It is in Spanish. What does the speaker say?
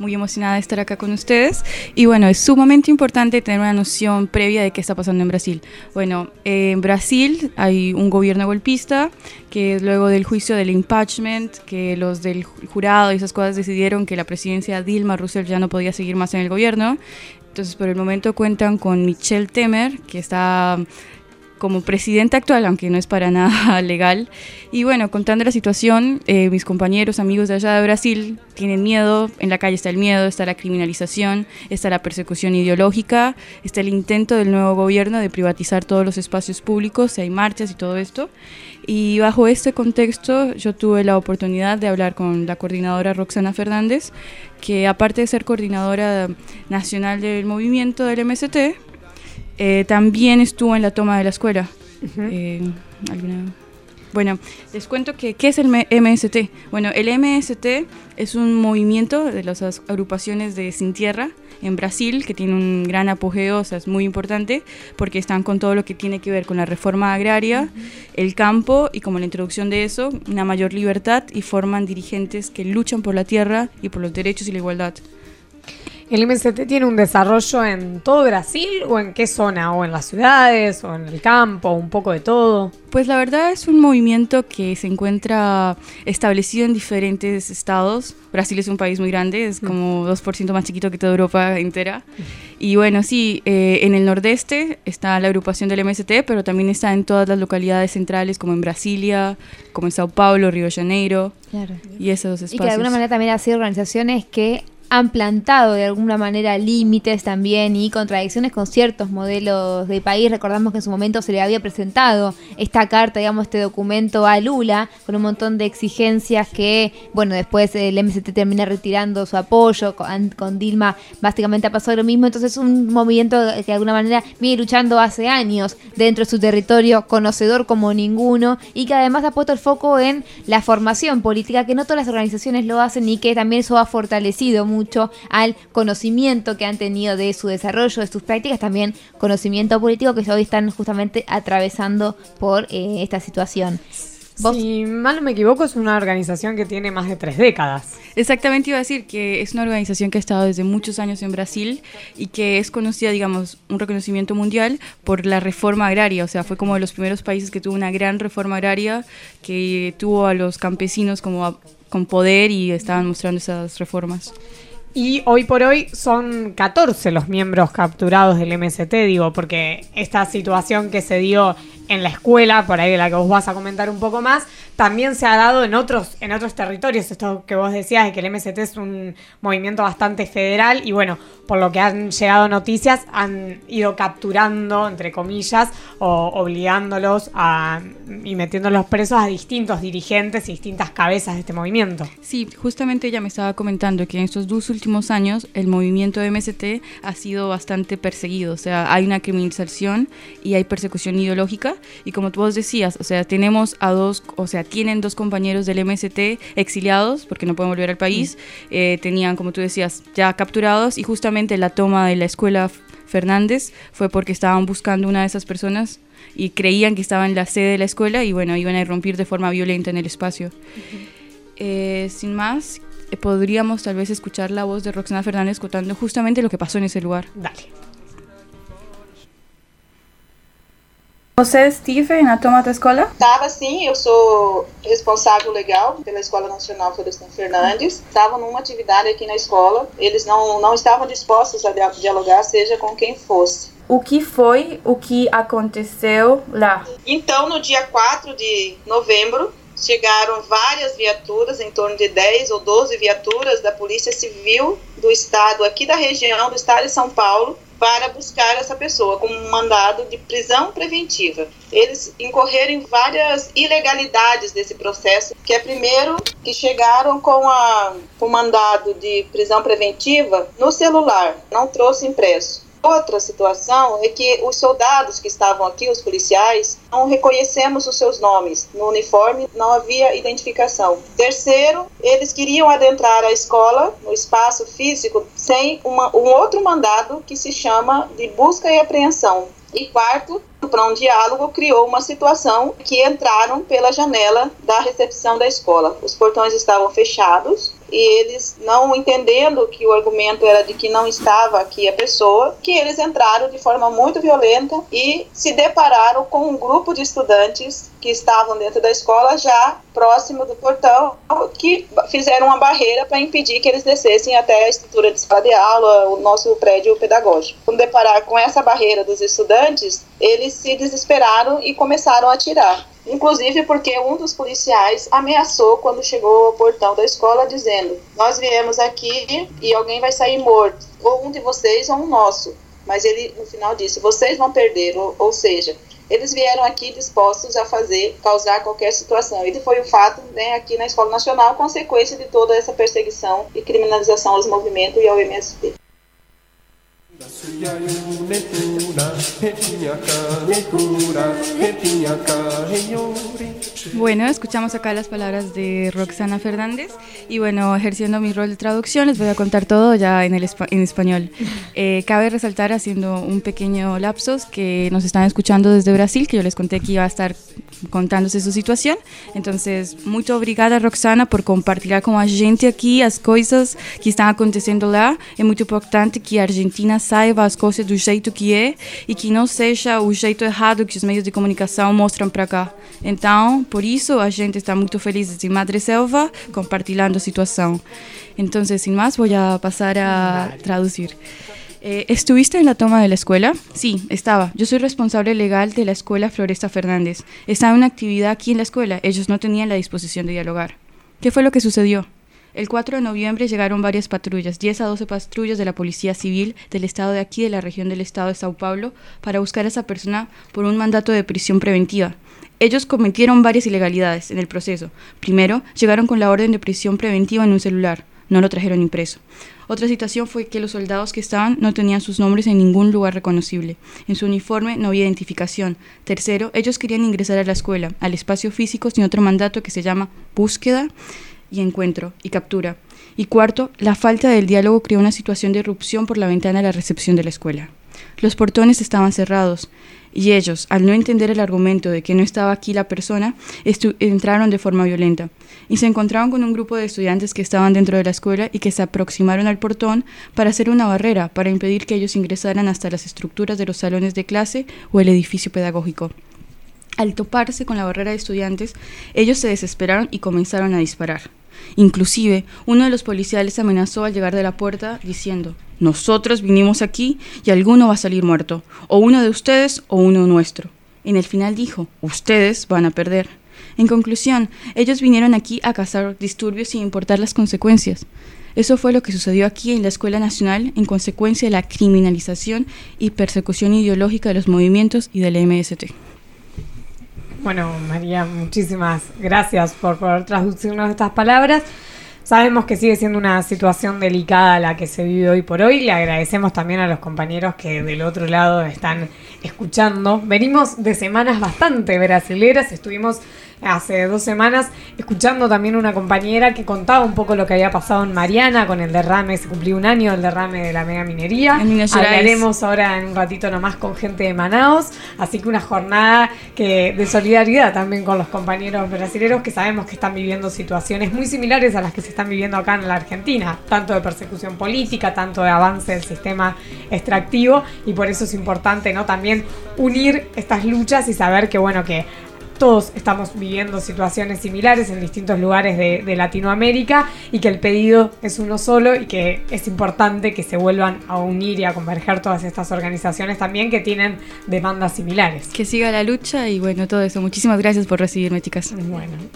muy emocionada de estar acá con ustedes. Y bueno, es sumamente importante tener una noción previa de qué está pasando en Brasil. Bueno, en Brasil hay un gobierno golpista que luego del juicio del impeachment, que los del jurado y esas cosas decidieron que la presidencia Dilma Rousseff ya no podía seguir más en el gobierno. Entonces, por el momento cuentan con Michel Temer, que está como presidente actual, aunque no es para nada legal. Y bueno, contando la situación, eh, mis compañeros, amigos de allá de Brasil tienen miedo, en la calle está el miedo, está la criminalización, está la persecución ideológica, está el intento del nuevo gobierno de privatizar todos los espacios públicos, hay marchas y todo esto. Y bajo este contexto yo tuve la oportunidad de hablar con la coordinadora Roxana Fernández, que aparte de ser coordinadora nacional del movimiento del MST, eh, también estuvo en la toma de la escuela. Eh, bueno, les cuento que qué es el MST. Bueno, el MST es un movimiento de las agrupaciones de Sin Tierra en Brasil que tiene un gran apogeo, o sea, es muy importante porque están con todo lo que tiene que ver con la reforma agraria, el campo y como la introducción de eso, una mayor libertad y forman dirigentes que luchan por la tierra y por los derechos y la igualdad. ¿El MST tiene un desarrollo en todo Brasil o en qué zona? ¿O en las ciudades o en el campo? ¿Un poco de todo? Pues la verdad es un movimiento que se encuentra establecido en diferentes estados. Brasil es un país muy grande, es como 2% más chiquito que toda Europa entera. Y bueno, sí, eh, en el nordeste está la agrupación del MST, pero también está en todas las localidades centrales, como en Brasilia, como en Sao Paulo, Río de Janeiro. Claro. Y esos espacios. Y que de alguna manera también ha sido organizaciones que han plantado de alguna manera límites también y contradicciones con ciertos modelos de país. Recordamos que en su momento se le había presentado esta carta, digamos, este documento a Lula con un montón de exigencias que, bueno, después el MST termina retirando su apoyo, con, Dilma básicamente ha pasado lo mismo, entonces es un movimiento que de alguna manera viene luchando hace años dentro de su territorio, conocedor como ninguno y que además ha puesto el foco en la formación política, que no todas las organizaciones lo hacen y que también eso ha fortalecido mucho mucho al conocimiento que han tenido de su desarrollo, de sus prácticas, también conocimiento político que hoy están justamente atravesando por eh, esta situación. Si mal no me equivoco, es una organización que tiene más de tres décadas. Exactamente, iba a decir que es una organización que ha estado desde muchos años en Brasil y que es conocida, digamos, un reconocimiento mundial por la reforma agraria. O sea, fue como de los primeros países que tuvo una gran reforma agraria, que tuvo a los campesinos como con poder y estaban mostrando esas reformas. Y hoy por hoy son 14 los miembros capturados del MST, digo, porque esta situación que se dio en la escuela, por ahí de la que vos vas a comentar un poco más, también se ha dado en otros, en otros territorios. Esto que vos decías de que el MST es un movimiento bastante federal y bueno, por lo que han llegado noticias, han ido capturando, entre comillas, o obligándolos a, y metiéndolos presos a distintos dirigentes y distintas cabezas de este movimiento. Sí, justamente ella me estaba comentando que en estos dos últimos años el movimiento MST ha sido bastante perseguido, o sea, hay una criminalización y hay persecución ideológica y como tú vos decías, o sea, tenemos a dos, o sea, tienen dos compañeros del MST exiliados porque no pueden volver al país, eh, tenían, como tú decías, ya capturados y justamente la toma de la escuela Fernández fue porque estaban buscando una de esas personas y creían que estaba en la sede de la escuela y bueno, iban a irrumpir de forma violenta en el espacio. Eh, sin más, eh, podríamos tal vez escuchar la voz de Roxana Fernández contando justamente lo que pasó en ese lugar. Dale. Você estive na toma da escola? Estava sim, eu sou responsável legal pela Escola Nacional Florestan Fernandes. Estava numa atividade aqui na escola. Eles não, não estavam dispostos a dialogar, seja com quem fosse. O que foi o que aconteceu lá? Então, no dia 4 de novembro, chegaram várias viaturas, em torno de 10 ou 12 viaturas da Polícia Civil do Estado, aqui da região do Estado de São Paulo, para buscar essa pessoa com um mandado de prisão preventiva. Eles incorreram em várias ilegalidades desse processo, que é primeiro que chegaram com com mandado de prisão preventiva no celular, não trouxe impresso. Outra situação é que os soldados que estavam aqui, os policiais, não reconhecemos os seus nomes. No uniforme não havia identificação. Terceiro, eles queriam adentrar a escola, no espaço físico, sem uma, um outro mandado que se chama de busca e apreensão. E quarto, para um diálogo, criou uma situação que entraram pela janela da recepção da escola. Os portões estavam fechados, e eles não entendendo que o argumento era de que não estava aqui a pessoa, que eles entraram de forma muito violenta e se depararam com um grupo de estudantes que estavam dentro da escola já próximo do portão, que fizeram uma barreira para impedir que eles descessem até a estrutura de sala de aula, o nosso prédio pedagógico. Quando deparar com essa barreira dos estudantes, eles se desesperaram e começaram a atirar. Inclusive porque um dos policiais ameaçou quando chegou ao portão da escola, dizendo: Nós viemos aqui e alguém vai sair morto, ou um de vocês ou um nosso. Mas ele, no final, disse: Vocês vão perder, ou, ou seja, eles vieram aqui dispostos a fazer, causar qualquer situação. E foi o fato, né, aqui na Escola Nacional, consequência de toda essa perseguição e criminalização aos movimentos e ao MST. Bueno, escuchamos acá las palabras de Roxana Fernández y bueno, ejerciendo mi rol de traducción les voy a contar todo ya en, el en español. Eh, cabe resaltar haciendo un pequeño lapsus que nos están escuchando desde Brasil, que yo les conté que iba a estar contándose su situación. Entonces, muito obrigada Roxana por compartilhar com a gente aqui as coisas que estão acontecendo lá. É muito importante que a Argentina saiba as coisas do jeito que é e que não seja o jeito errado que os meios de comunicação mostram para cá. Então, por isso a gente está muito feliz em Madre Selva compartilhando a situação. Então, sem mais, vou passar a traduzir. Eh, ¿Estuviste en la toma de la escuela? Sí, estaba. Yo soy responsable legal de la escuela Floresta Fernández. Estaba en una actividad aquí en la escuela. Ellos no tenían la disposición de dialogar. ¿Qué fue lo que sucedió? El 4 de noviembre llegaron varias patrullas, 10 a 12 patrullas de la Policía Civil del estado de aquí, de la región del estado de Sao Paulo, para buscar a esa persona por un mandato de prisión preventiva. Ellos cometieron varias ilegalidades en el proceso. Primero, llegaron con la orden de prisión preventiva en un celular. No lo trajeron impreso. Otra situación fue que los soldados que estaban no tenían sus nombres en ningún lugar reconocible. En su uniforme no había identificación. Tercero, ellos querían ingresar a la escuela, al espacio físico sin otro mandato que se llama búsqueda y encuentro y captura. Y cuarto, la falta del diálogo creó una situación de erupción por la ventana de la recepción de la escuela. Los portones estaban cerrados y ellos, al no entender el argumento de que no estaba aquí la persona, entraron de forma violenta y se encontraron con un grupo de estudiantes que estaban dentro de la escuela y que se aproximaron al portón para hacer una barrera para impedir que ellos ingresaran hasta las estructuras de los salones de clase o el edificio pedagógico. Al toparse con la barrera de estudiantes, ellos se desesperaron y comenzaron a disparar. Inclusive, uno de los policiales amenazó al llegar de la puerta diciendo, nosotros vinimos aquí y alguno va a salir muerto, o uno de ustedes o uno nuestro. En el final dijo, ustedes van a perder. En conclusión, ellos vinieron aquí a cazar disturbios sin importar las consecuencias. Eso fue lo que sucedió aquí en la Escuela Nacional en consecuencia de la criminalización y persecución ideológica de los movimientos y del MST. Bueno, María, muchísimas gracias por poder traducirnos estas palabras. Sabemos que sigue siendo una situación delicada la que se vive hoy por hoy. Le agradecemos también a los compañeros que del otro lado están escuchando. Venimos de semanas bastante brasileras. Estuvimos hace dos semanas escuchando también una compañera que contaba un poco lo que había pasado en Mariana con el derrame, se cumplió un año el derrame de la mega minería. Hablaremos ahora en un ratito nomás con gente de Manaos, así que una jornada que de solidaridad también con los compañeros brasileños que sabemos que están viviendo situaciones muy similares a las que se están viviendo acá en la Argentina, tanto de persecución política, tanto de avance del sistema extractivo y por eso es importante no también unir estas luchas y saber que bueno que todos estamos viviendo situaciones similares en distintos lugares de, Latinoamérica y que el pedido es uno solo y que es importante que se vuelvan a unir y a converger todas estas organizaciones también que tienen demandas similares. Que siga la lucha y bueno, todo eso. Muchísimas gracias por recibirme, chicas. Bueno.